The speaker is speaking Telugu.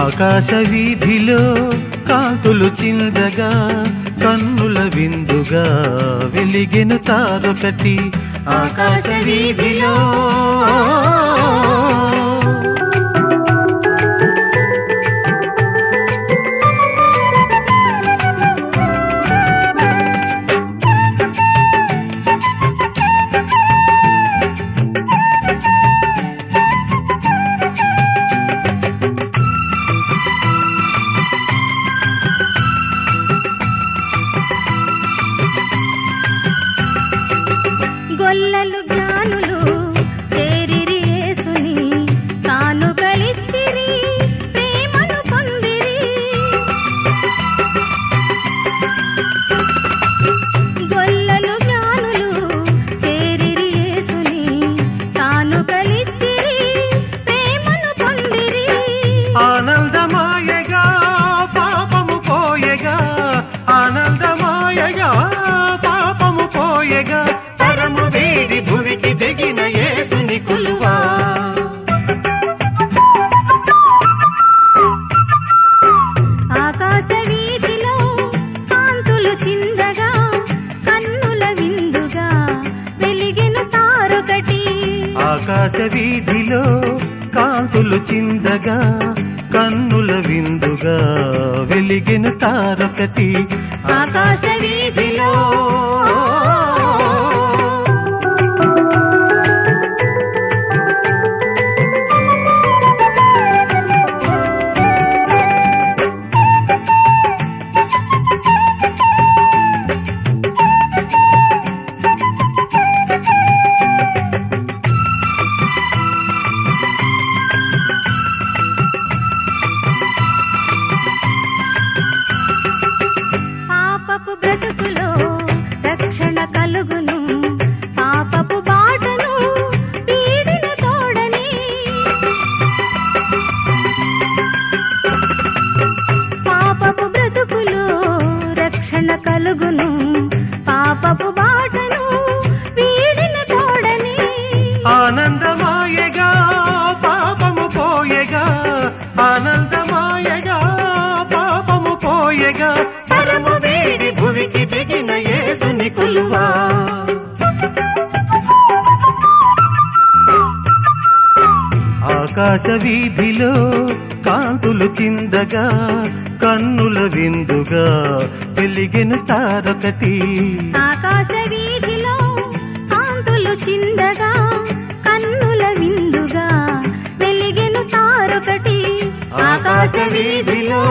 ఆకాశ వీధిలో కాంతులు చిందగా కన్నుల విందుగా వెలిగెను తారొకటి ఆకాశ వీధిలో గొల్లలు జ్ఞానులు చేరిరి యేసుని కానుకలిచ్చిరి ప్రేమను పొందిరి. గొల్లలు జ్ఞానులు చేరిరి యేసుని కానుకలిచ్చిరి ప్రేమను పొందిరి. ఆనందమాయగా పాపము పోయగా ఆనందమాయగా పాపము పోయగా. ఆకాశ వీధిలో కాంతులు చిందగా కన్నుల విందుగా వెలిగిన తారొకటి ఆకాశ వీధిలో రక్షణ పాపపు బాటను వీడిన తోడని. ఆనందమాయగా పాపము పోయగా ఆనందమాయగా పాపము పోయగా పరము వేడి భూమికి దిగిన ఏసుని కొలువా. ఆకాశ వీధిలో కాంతులు చిందగా కన్నుల విందుగా వెలిగిన తారొకటి. ఆకాశ వీధిలో కాంతులు చిందగా కన్నుల విందుగా వెలిగెను తారొకటి. ఆకాశ వీధిలో